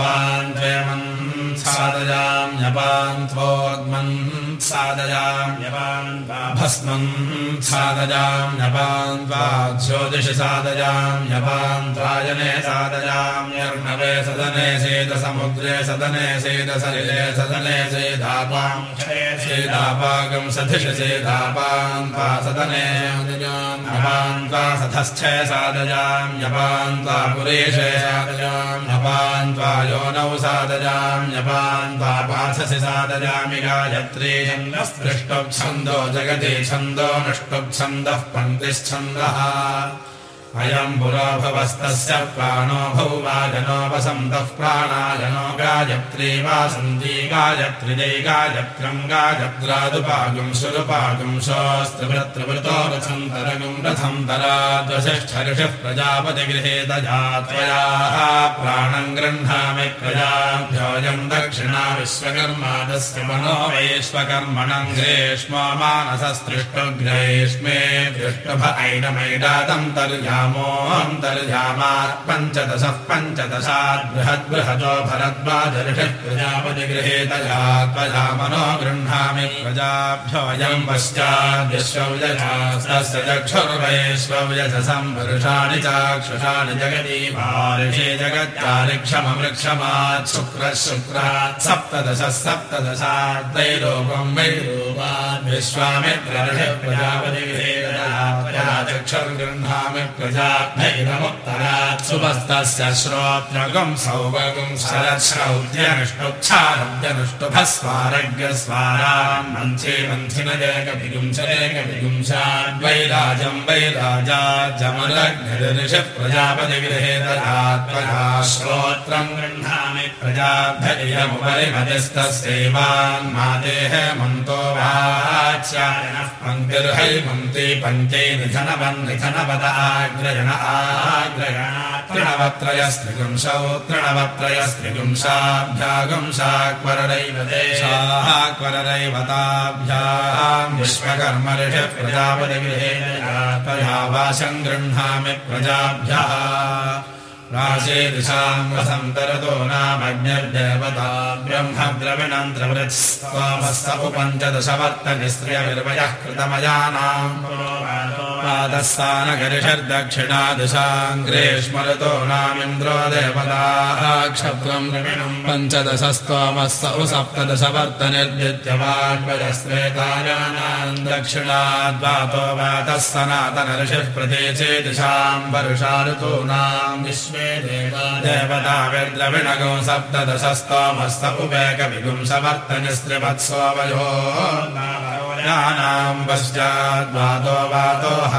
अपान्त्वेमन् सादयाम्यपान्त्वोग्मन् सादयाम्यपान्त्वा भस्मन् सादयाम्यपान्त्वा ज्योतिषि सादयाम्यपान्त्वायने सादयाम्यर्णवे सदने सेदसमुद्रे सदने सेदसलिले सदने सेदापाम् सेदापाकम् सधिष सेदापान्त्वा सदने अपान्त्वा सधश्चय सादयाम्यपान्त्वा पुरेशे सादयाम्यपान्त्वा योनौ सादयाम्यपान्त्वा पार्थसि सादयामि गायत्री छन्दो जगति छन्दो नष्टुच्छन्दः पङ्क्तिश्छन्दः अयम् पुरोभवस्तस्य प्राणो भौवाजनोपसन्तः प्राणायनो गायत्री वासन्ती गायत्रिजै गायत्रम् गायत्रादुपागुम् शोऽस्त्रिवृत्रिवृतो रथन्तरगुम् रथम् तराद्वसिष्ठऋषः प्रजापतिगृहेत जात्वयाः प्राणम् गृह्णामि प्रजाभ्योऽयम् दक्षिणा विश्वकर्मादस्य मनो वैश्वकर्मणम् ग्रेष्मो मानसस्तृष्टु ग्रेष्मे तर्या न्तर्यामात् पञ्चदशः पञ्चदशात् बृहद्बृहतो भरद्वाजऋषः प्रजापतिगृहेतया त्वया मनो गृह्णामि चाक्षुषाणि जगति मार्षे जगत्यारिक्षमवृक्षमात् शुक्रः शुक्रात् सप्तदशः सप्तदशात् प्रजापतिगृहेतया चक्षुर्गृह्णामि प्रजाभ्यैरमुत्तरात् सुपस्तस्य श्रोत्रगम् सौभगम् शरच्छौद्यनुष्टुच्छारद्यनुष्टुभस्वारग्यस्वारान् मन्थे मन्थिनदेकविगुंसदेकविगुंसाद्वैराजम् वैराजा जमलग्निर्षः प्रजापतिगृहेतरात्मजा श्रोत्रम् गृह्णामि प्रजाभ्यैरमुपरि मतिस्तस्यैवान् मातेः मन्तो वाच्यायनः पङ्क्तिर्हैमन्ति पञ्चै निधनवन्निधनवदा आग्रयण आग्रयणात्रिणवत्रयस्त्रिगुंसौ त्रिणवत्रयस्त्रिगुंसाभ्यागुंसाक्वरदैव देशाक्वरदैवताभ्याम् विश्वकर्मऋषि प्रजापतिगृहे त्वया वासम् गृह्णामि प्रजाभ्यः राशे दिशाम् वसन्तरतो त्रिवृत्स्वामस्त उपञ्चदशवर्तनिस्त्रियविर्वयः कृतमयानाम् पादस्थानगरिषर्दक्षिणा दिशाम् ग्रेष्मरतो नामिन्द्रो देवताः क्षत्रम् द्रविणम् पञ्चदशस्त्वामस्त उपसप्तदशवर्तनिर्दित्यवाग्वयस्वेतायानाम् दक्षिणाद्वातो वातः सनातनऋषिः दिशाम् वर्षा ऋतूनाम् विश्वे देवताविर्द्रविणगो सप्तदशस्तोमस्त उपेकविगुंसवर्तनिस्त्रिवत्सोवयो यानाम् पश्चाद्वातो वातो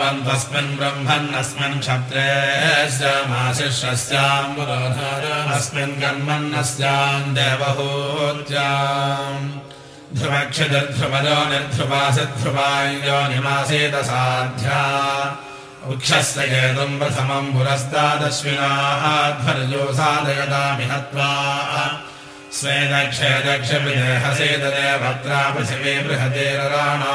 वन्तस्मिन् ब्रह्मन्नस्मिन् माशिष्यस्याम् पुरोधारमस्मिन् कर्मन्नस्याम् देवहूत्याम्। ध्रुवक्षितिर्ध्रुवयो निर्ध्रुवासि ध्रुवायो निमासेत साध्या वृक्षस्य केतुम् प्रथमम् पुरस्तादश्विनाः ध्वर्यो साधयतामि स्वे दक्षे दक्षपिदेहसेददे भद्रा पृथिवे बृहतेरराणा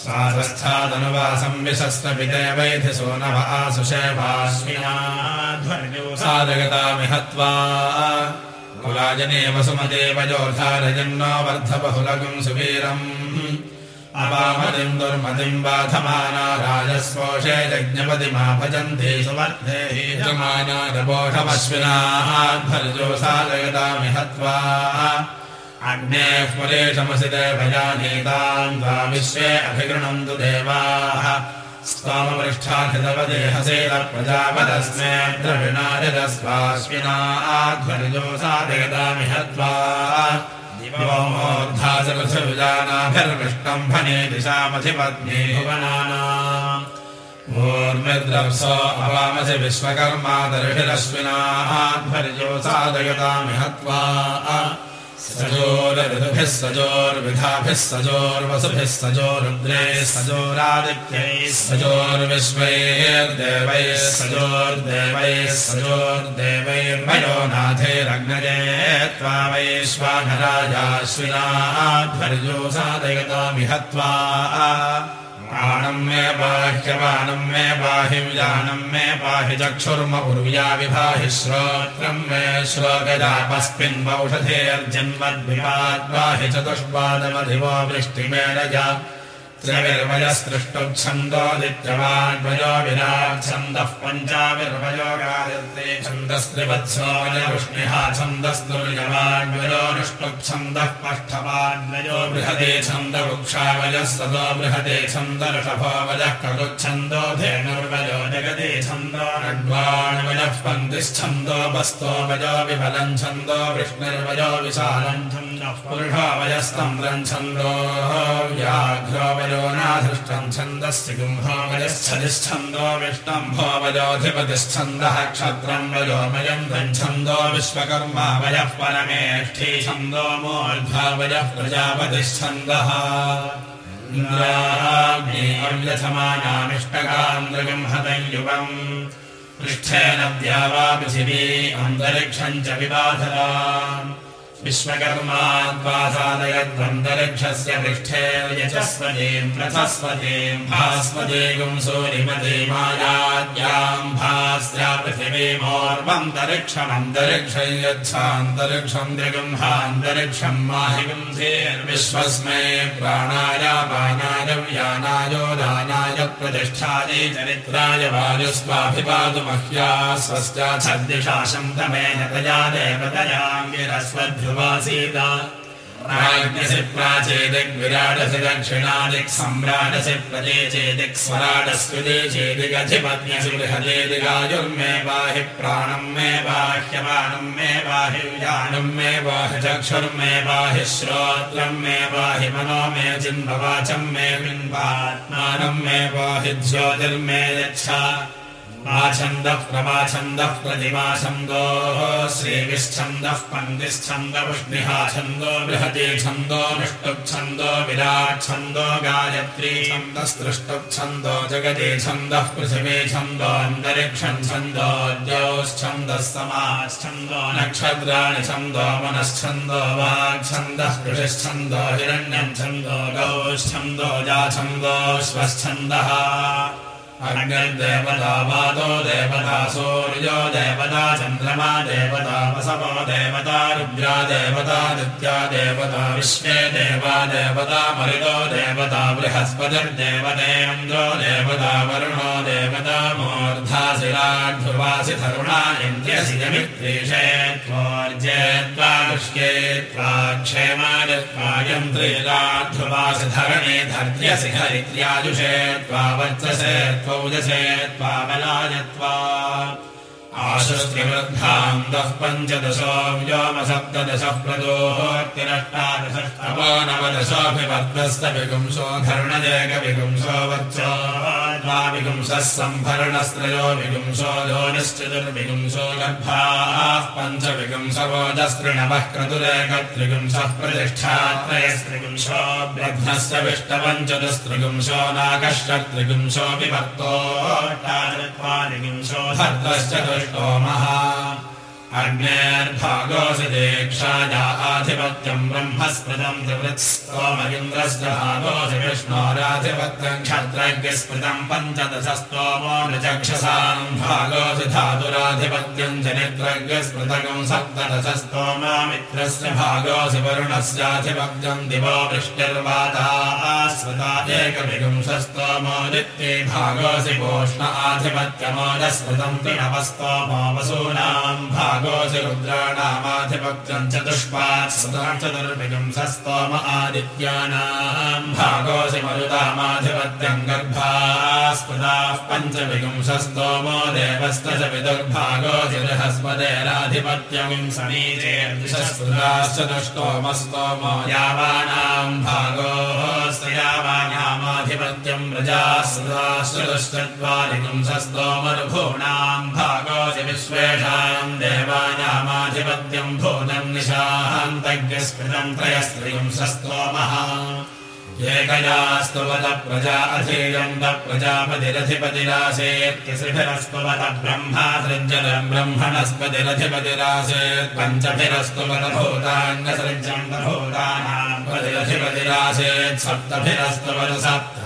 स्वास्थादनुवासम् विशस्तपिते वैधिसो नव आसुषेभाश्विना ध्वर्यो साधयतामि हत्वा कुलाजने वसुमदेव सुवीरम् अपामदिम् दुर्मदिम् बाधमाना राजस्पोषे यज्ञपतिमा भजन्ते सुवर्धे हीजमानारपोषमश्विनाः ध्वर्यो साधयतामि हत्वा। अग्नेः पुरेशमसिते भजानीताम् त्वा विश्वे अभिगृणन्तु देवाः। स्वामपृष्ठाधितवदेहसेन प्रजापदस्मे द्रविणाजस्वाश्विना ध्वर्यो दिवोमोर्धासपृथिविजानाभिर्विष्टम् भने दिशामधिपत्नी भुवनानाम् भूर्मिद्रवसो अवामसि विश्वकर्मा दर्शिरश्विनाध्वर्यो साधयतामि हत्वा सजोरऋतुभिः सजोर्विधाभिः सजोर्वसुभिः सजोरुद्रैः सजोरादित्यैः सजोर्विश्वैर्देवैः सजोर्देवैः सजोर्देवैर्मयो नाथैरग्नये त्वा वैश्वानराजाश्विनाध्वर्यो साधयतामि हत्वा प्राणम् मे बाह्यमानम् मे पाहि विजानम् मे पाहि चक्षुर्म उर्व्या विभाहि श्रोत्रम् मे श्लोकदापस्मिन्वौषधेर्जन्मद्विपाद्वाहि चतुष्पादमधिवो वृष्टिमेरजा त्रयविर्वयस्पृष्टुच्छन्दोदित्यवाड्वयो विराट्छन्दः पञ्चाविर्वयो गायत्रे छन्दस्त्रिवत्सोऽयवृष्णिः छन्दस्दुर्यवाड्वयो निष्टुच्छन्दः पष्ठवाड्वयो बृहदे छन्दवृक्षावयः सदो बृहदे छन्दऋषभो वयः खगुच्छन्दो धेनुर्वयो जगदे छन्दो नड्वाण्वयः पन्तिश्छन्दो बस्तो वयो विफलम् छन्दो विष्णुर्वयो विशालम् छन्दः पुरुषो वयस्तम्रम् छन्दो व्याघ्रो वयो विष्णम्भो वयोधिपतिश्छन्दः क्षत्रम् वयोमयम् छन्दो विश्वकर्मा वयः परमेष्ठी छन्दो प्रजापतिश्छन्दः इन्द्राग्निर्यथमानामिष्टकाम् दृगम्हतम् युवम् पृष्ठेन द्यावा पृथिवी अन्तरिक्षम् च विबाधरा विश्वकर्माद्वासादयद्वन्तरिक्षस्य पृष्ठे यचस्वतीम् रथस्वतीम् भास्वतीगुम् सूरिमती मायाद्याम् भास्या पृथिवीमोर्वन्तरिक्षमन्तरिक्षम् यच्छान्तरिक्षम् द्रिगुम्हान्तरिक्षम् माहिगुंसेर्विश्वस्मै प्राणाय पानाय व्यानायोदानाय प्रतिष्ठायै चरित्राय स्वस्या छद्दिशा शन्तमेन तया देवतयाङ्गिरस्वध्रुव राज्ञसि प्राचेदिग्विराडसि दक्षिणादिक् सम्राडसि प्रजे चेदिक् स्वराडस्कृते चेदिगधिपत्न्यसि बृहदेदिगायुर्मे पाहि प्राणम् मे बाह्यमानम् मे विजानम् मे पाहि चक्षुर्मे पाहि श्रोत्रम् मे पाहि मनो मे चिन्मवाचम् मे बिम्बात्मानम् मे पाहि ज्योतिर्मे यच्छा छन्दः प्रमाछन्दः प्रतिमाछन्दोः श्रीविच्छन्दः पन्दिश्छन्दपुष्णिहा छन्दो बृहति छन्दो निष्टुच्छन्दो विराट्छन्दो गायत्री छन्दस्तृष्टुच्छन्दो जगति छन्दः पृथिवी छन्दो अन्तरिक्षम् छन्दो द्यौश्छन्दः समाच्छन्दो नक्षत्राणि छन्दो मनश्छन्दो वाक्छन्दः कृषिश्छन्दो हिरण्यम् छन्दो गौश्छन्दो जाछन्दो स्वच्छन्दः अग्निर्देवता वादो देवता सूर्यो देवता चन्द्रमा देवता वसवो देवता रुद्रा देवता नित्या देवता विश्वे देवा देवता मरुदो देवता बृहस्पतिर्देवतेन्द्रो देवता वरुणो देवता मूर्धाशिराध्रुवासि तरुणा इन्द्यसि यमित्रीषे त्वोर्जे त्वादुष्ये त्वा क्षेमायन्त्रीराध्रुवासि धरणे धर्त्यसि हरित्र्याजुषे त्वा वर्चसे त्वौजसे त्वाबलायत्वा आशुस्त्रिवृद्धान्तः पञ्चदशो व्योमसप्तदशः प्रदोहोक्तिरष्टादशस्तपो नवदशोऽभिवर्गस्तविगुंसो धर्णजयकविगुंसो वच्चो द्वाविगुंसः सम्भरणस्त्रयो विगुंसो योनिश्चतुर्विगुंसो गर्भाः पञ्चविगुंसवोजस्त्रिणवः क्रतुरेकत्रिगुंसः प्रतिष्ठात्रयस्त्रिगुंसो ब्रह्मस्य विष्टपञ्चदस्त्रिगुंसो नागश्चत्रिगुंसो विभक्तो त्रिगुंसो भद्रश्चतुष् ोमः अग्नेर्भागोऽसि दीक्षाया आधिपत्यम् ब्रह्मस्मृतम् त्रिवृत्स्तोमगिन्द्रस्य भागोऽसि विष्णोराधिपत्यम् क्षत्रज्ञस्मृतम् पञ्चदशस्तोमो नचक्षसाम् भागोऽसि धातुराधिपत्यम् चरित्रज्ञस्मृतकम् सप्तदशस्तोमामित्रस्य भागोऽसि वरुणस्याधिपत्यम् दिवो वृष्टिर्वाता स्मृता एकविगुंसस्तोमो नित्ये भागोऽसि गोष्ण आधिपत्यमोजस्मृतम् त्रिनवस्तोमो वसूनाम् भागोऽसि रुद्राणामाधिपत्यम् चतुष्पात् चतुर्विगुंसस्तोम आदित्यानाम्। भागोऽसि मरुतामाधिपत्यम् गर्भास्पदाः पञ्चविगुंसस्तोमो देवस्त च विदुर्भागोऽसि बृहस्पतेराधिपत्यम् समीचेर्दिशस्पदाश्चतुष्टोमस्तोमो यावानाम्। भागोऽस्ति यावानामाधिपत्यम् प्रजास्पदाश्चतुश्चत्वारिगुंसस्तोमरुभूणाम् भागोऽसि विश्वेषाम् भूतम् निशान्तज्ञस्कृतम् त्रयस्त्रिगुंसस्तोमः एकयास्तुवत प्रजा अधीयन्त प्रजापतिरधिपतिरासेत्यसिभिरस्तुवत ब्रह्मा सृज्यम् ब्रह्मणस्पतिरधिपतिरासेत् पञ्चभिरस्तुवत भूतान्यसृज्यन्त भूतानाम् पतिरधिपतिरासेत् सप्तभिरस्तुवत सप्तभिरसृज्यम्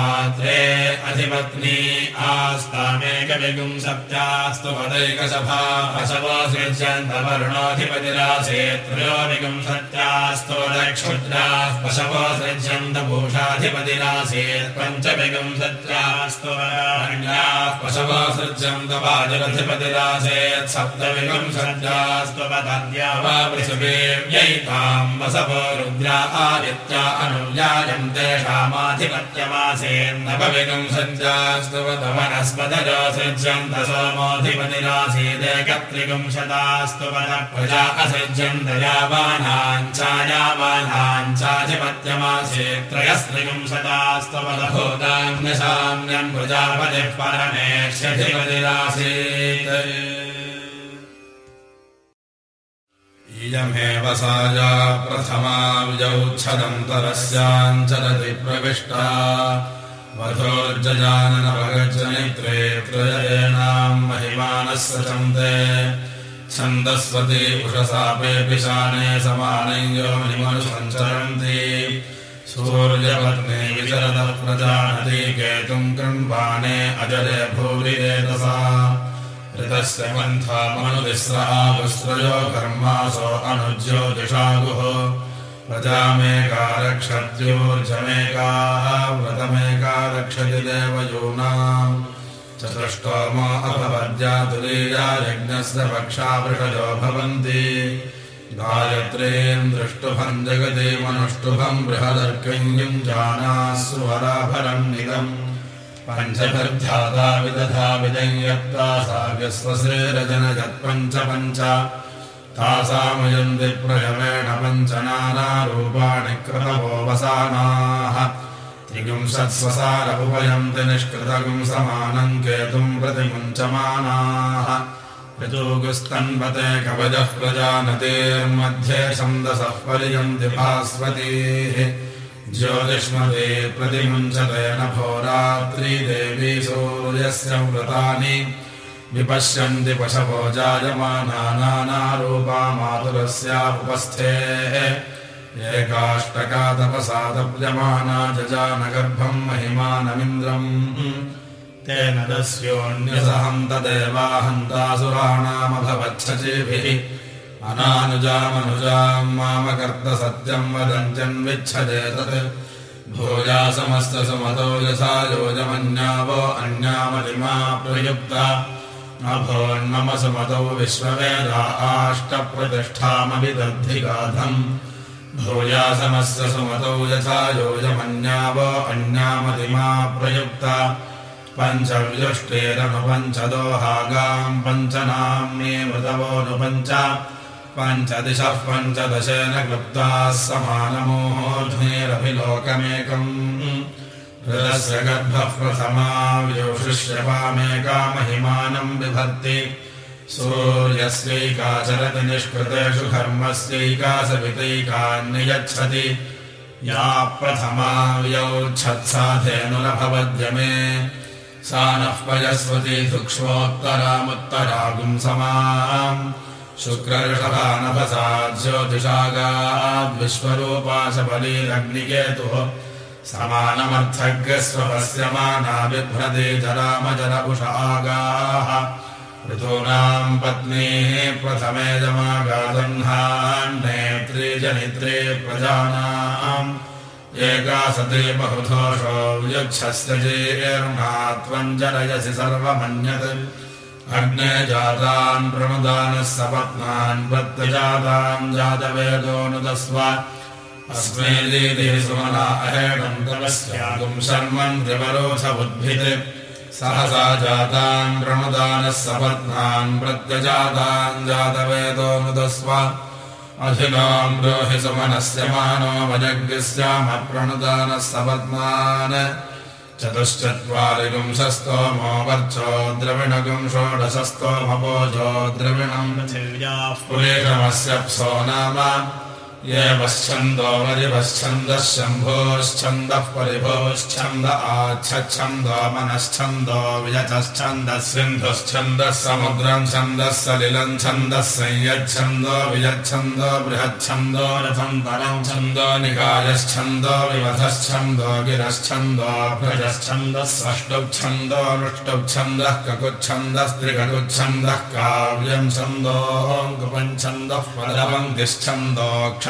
शूद्राण्यावसृज्येतामहोरात्रे अधिपत्नी आस्तामेकविगुं वसवोऽसृज्यन्त वरुणोऽधिपतिरासेत् त्रयोविगुं सत्यास्तो दक्षुद्राः पशवोऽसृज्यन्त भूषाधिपतिरासीत् पञ्चविगुंसत्यास्त्वन्याः पशवसृज्यन्त वाजरधिपतिरासेत् सप्तविगुंसत्यास्त्वपदद्या वा पृथिवीव्यैताम् वसवो रुद्रा आदित्या अनुव्यायम् तेषामाधिपत्यमासेन्नवविगुंसत्यास्त्वपद सृज्यन्त सोमोऽधिपतिरासीदेकत्रिगुंशतास्त्वपद प्रजा चायावानाम् चाधिपत्यमासेत् त्रयस्त्रिविंशतास्तवदभूतान्यसाम्यम् प्रजापतिः परमेष्यधिपतिरासीत् इयमेव सा या प्रथमा विजौच्छदन्तरस्याञ्चलति प्रविष्टा वधोर्जजाननवगजनित्रे त्रयेणाम् महिमानः सचन्ते छन्दस्वती उषसापे पिशाने समानयो निमनुसञ्चरन्ति सूर्यपत्ने विचरतः प्रजानति केतुम् कृण्वाणे अजरे भूरि एतसा। ऋतस्य मन्थामनुतिस्रावस्त्रयो कर्मासो अनुज्योतिषागुः प्रजामेका रक्षत्योर्जमेकाः व्रतमेका रक्षति देवयूनाम् चतुष्टोमो अभवद्यातुलीया यज्ञस्य पक्षावृषयो भवन्ति। गायत्रीम् दृष्टुभम् जगति मनुष्टुभम् बृहदर्कञ्जुम् जानास्वराभरम् निदम् पञ्चभिर्ध्याता विदधा विदम् यत्ता साव्यस्वश्रेरजनजत्पञ्च पञ्च तासामयन्ति प्रयमेण पञ्च नानारूपाणि क्रतवो वसानाः त्रिगुंसत्स्वसार उपयन्ति निष्कृतगुम् समानम् केतुम् प्रतिमुञ्चमानाः। ऋतोगुस्तन्वते कवचः प्रजानतेर्मध्ये छन्दसः पर्यन्ति भास्वतीः। ज्योतिष्मते प्रतिमुञ्चते नभोरात्री देवी सूर्यस्य व्रतानि विपश्यन्ति पशवो जायमाना नानारूपा मातुरस्यापस्थेः एकाष्टका तपसादप्यमाना जजानगर्भम् महिमानमिन्द्रम्। तेन दस्योऽन्यसहम् तदेवाहन्तासुराणामभवच्छचिभिः अनानुजामनुजाम् मामकर्तसत्यम् वदञ्चन्विच्छजेतत् भोजा समस्तसुमतो यथा योजमन्यावो अन्यामलिमा प्रयुक्ता सुमतौ विश्ववेदा आष्टप्रतिष्ठामविदद्धिगाधम् भूया समस्य सुमतौ यथा योजमन्यावो अन्यामलिमा प्रयुक्ता पञ्चविजुष्टेरनुपञ्चदोहागाम् पञ्चनाम्ने मृतवोऽनुपञ्च पञ्चदिशः पञ्चदशेन क्लुप्ताः समानमोहोध्वेरभिलोकमेकम् हृदस्य गर्भः प्रथमा व्योषिष्यपामेका महिमानम् बिभर्ति सूर्यस्यैका चरति निष्कृतेषु धर्मस्यैका सवितैकान्नियच्छति या प्रथमा व्यौच्छत्साधेनुरभवद्यमे सा नः पयस्वती सूक्ष्मोत्तरामुत्तरागुम् समाम् शुक्रऋषभानभसा ज्योतिषागाद्विश्वरूपाशबलीरग्निकेतुः समानमर्थज्ञस्वपश्यमाना बिभ्रते जरामजर उषागाः ऋतूनाम् पत्नीः प्रथमे जमागादह्नान्नेत्रे जनित्रे प्रजानाम्। एकासते बहुधोषो वियुच्छस्य जेर्णा त्वम् जनयसि सर्वमन्यत्। अग्ने जातान् प्रणुदानः सपत्नान् प्रत्यजातान् जातवेदोऽनुदस्व अस्मे दीति सुमना अहेणम् तपस्यागुम् शर्मन् त्रिवरोध उद्भित्। सहसा जातान् प्रणुदानः सपत्नान् प्रत्यजातान् जातवेदोऽनुदस्व अधिनाम् ब्रूहि सुमनस्य मानो वजग्स्यामप्रणुदानः सपत्नान्। चतुश्चत्वारिपुंशस्तोमो वर्चो द्रविणगुम् षोडशस्तोमपोजो द्रविणम्। पुलेशमस्यप्सो नाम ये वश्छन्दो वरिवश्छन्दः शम्भोश्छन्दः परिभोश्छन्द आच्छन्दो मनश्छन्दो वियतश्छन्दः सिन्धुश्छन्दः समुद्रम् छन्दः सलिलम् छन्दः संयच्छन्दो वियच्छन्दो बृहच्छन्दो रथन्तरम् छन्दो निकायश्छन्दो विवधश्छन्दो गिरश्छन्दो भ्रजश्छन्दः षष्टुच्छन्दो नृष्टुच्छन्दः ककुच्छन्दस्त्रिककुच्छन्दः काव्यम् छन्दोऽङ्कुपञ्छन्दः पदपङ्क्तिश्छन्दोक्ष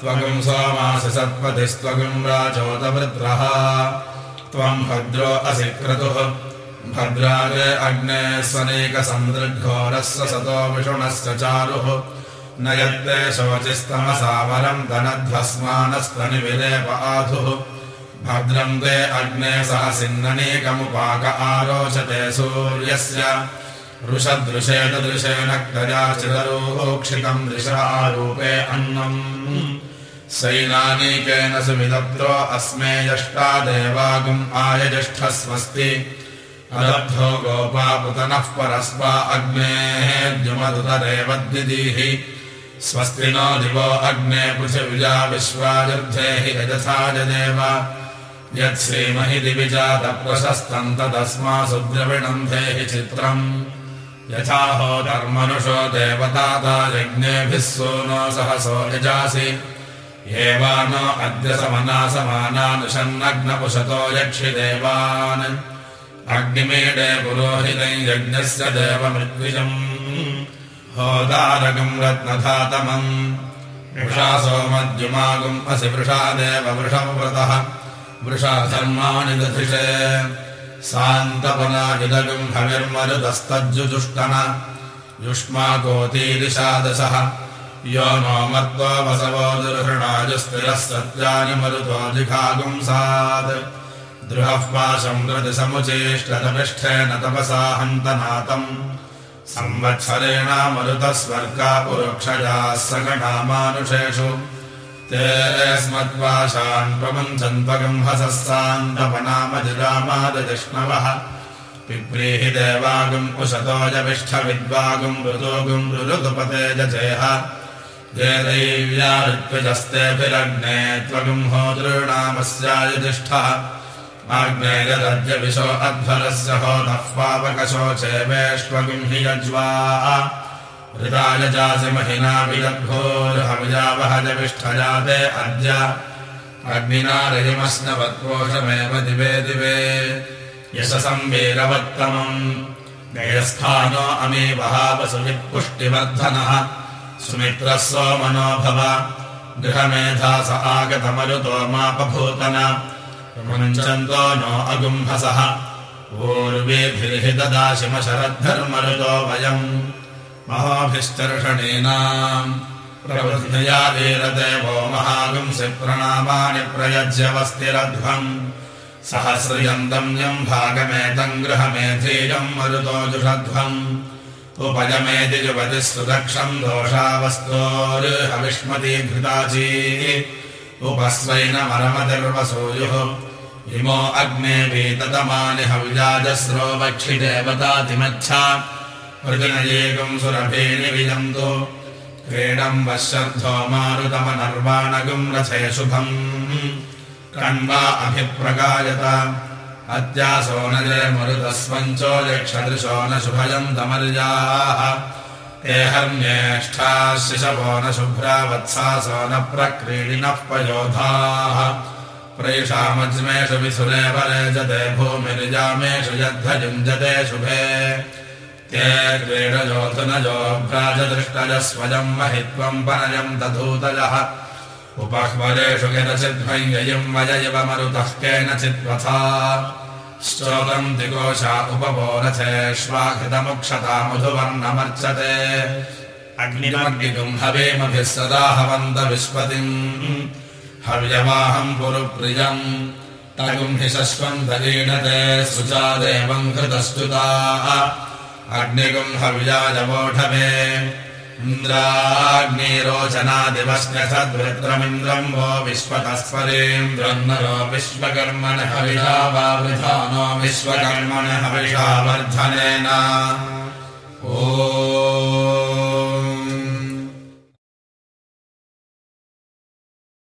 त्वगुम् सोमासि सत्पतिस्त्वगुम् राजोदवृत्रः त्वम् भद्रो असि क्रतुः भद्रागे अग्ने स्वनेकसन्दृग्घोरस्य सतो विषुणश्च चारुः। न यत्ते शोचिस्तमसावरम् धनध्वस्मानस्तनिविलेप आधुः। भद्रम् ते अग्ने सहसिन्ननेकमुपाक आरोचते सूर्यस्य। वृषदृशेदृशेन क्तया चिदरोक्षितम् दृशारूपे अन्नम् सैनानीकेन सुविदप्तो अस्मे यष्टा देवागुम् आयज्यष्ठः स्वस्ति अदब्धो गोपापुतनः परस्पा अग्नेः स्वस्ति नो दिवो अग्ने पृथिविजा विश्वायुद्धे हि जदेव यत्श्रीमहि दिविजातप्रशस्तम् तदस्मासु द्रविणम् धेहि चित्रम्। यथाहो धर्मनुषो देवताता यज्ञेभिः सोनो सहसो यजासि एवानो अद्य समना समानानुषन्नग्नपुषतो यक्षि देवान्। अग्निमीडे पुरोहितम् यज्ञस्य देवमृद्विजम् होदारकम् रत्नधातमम्। वृषा सोमद्युमागुम् असि वृषादेव वृषव्रतः वृषा धर्माणि दधिषे। सान्तपनायुदगुम् हविर्मरुदस्तज्जुजुष्टन युष्माकोतीदिशादशः यो नो मत्वा वसवो दुर्हृणाजुस्थिरः सत्यानि मरुतोऽधिकागुंसात् दृहः पाशम् प्रतिसमुचेष्टतपिष्ठेन तपसा हन्तनातम् संवत्सरेण मरुतः स्वर्गा पुरुक्षजाः सगणामानुषेषु। ते स्मद्वाशान् प्रमुञ्चन्त्वगम् हसः सान्तपनामधिरामादजिष्णवः पिप्रीहि देवागुम् उशतोजविष्ठविद्वागुम् ऋतोगुम् ऋतुपते जचेह ये दैव्या ऋत्विजस्तेऽभिरग्ने त्वगुम् होतॄणामस्यायुधिष्ठः आग्नेयदद्यविशो अध्वरस्य होतः पावकशोचे वेष्वगुम् हि यज्वा। ऋताय चासि महिना विदग्भोर्हविजावहजविष्ठजाते अद्य। अग्निना रजिमस्नवत्पोषमेव दिवे दिवे। यशसम् वीरवत्तमम् गयस्थानो अमी वहावसुवित्पुष्टिवर्धनः सुमित्रः सोमनो भव गृहमेधा स आगतमरुतो मापभूतन। मुञ्चन्तो नो अगुम्भसः। ऊर्वेभिर्हितदाशिमशरद्धर्मरुतो वयम्। महोभिश्चर्षणीनाम्। प्रवृद्धया वीरते वो महागुंसि प्रणामानि प्रयज्यवस्तिरध्वम्। सहस्रयन्तम् यम् भागमेतम् गृहमेधीयम् मरुतो जुषध्वम् उपजमेति जुपतिः सुदक्षम् दोषावस्तोर्हविष्मती घृताची उपस्वैनमरमतिर्वसूयुः इमो अग्ने वीततमानि हविजाजस्रो वक्षिदेवतातिमच्छा प्रतिनयेकम् सुरभेणि विजन्तु। क्रीडम् वश्यर्थो मारुतमनर्वाणगुम् रथे शुभम्। कण्वा अभिप्रगायत अत्यासो न जय मरुतस्वञ्चो यक्षदृशो न शुभयन्तमर्याः एहर्म्येष्ठाः शिशवो न शुभ्रा वत्सासो न प्रक्रीडिनः पयोधाः। प्रैषामज्मेषु भूमिरिजामेषु यद्धयुञ्जते शुभे। ते क्रीडजोऽधुनजो भ्राजदृष्टजः स्वयम् महित्वम् पनयम् दधूतयः। उपह्वरेषु यदचिद्भयम् वय इव मरुतः केनचिद्वथा स्तोत्रम् दिगोषा उपवोरथेष्वाकृतमुक्षता मधुवर्णमर्चते अग्निमग्निगुम् हवेमभिः सदा हवन्त विश्वतिम् हव्यवाहम् पुरुप्रियम् तगुम् हि शश्वम् दलीणते सुचादेवम् कृतस्तुता अग्निगुम् हव्याजवोढवे इन्द्राग्निरोचनादिवस्यसद्वृत्रमिन्द्रम् वो विश्वतस्परेन्द्रम् नरो विश्वकर्मण हविषा वा वृथा नो विश्वकर्मण हविषा वर्धनेन ओ